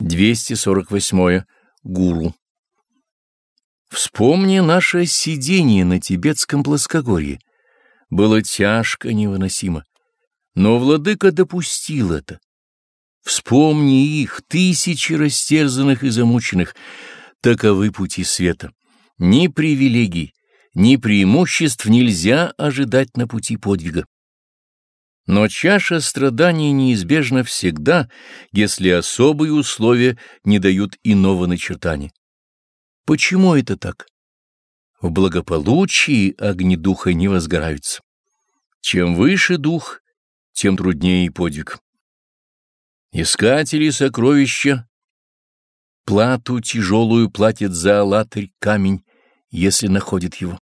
248. Гуру. Вспомни наше сидение на тибетском плоскогорье. Было тяжко, невыносимо. Но владыка допустил это. Вспомни их, тысячи растерзанных и замученных. Таковы пути света. Ни привилегий, ни преимуществ нельзя ожидать на пути подвига. Но чаша страданий неизбежна всегда, если особые условия не дают иного начертания. Почему это так? В благополучии огни духа не возгораются. Чем выше дух, тем труднее и подвиг. Искатели сокровища плату тяжелую платит за аллатырь камень, если находит его.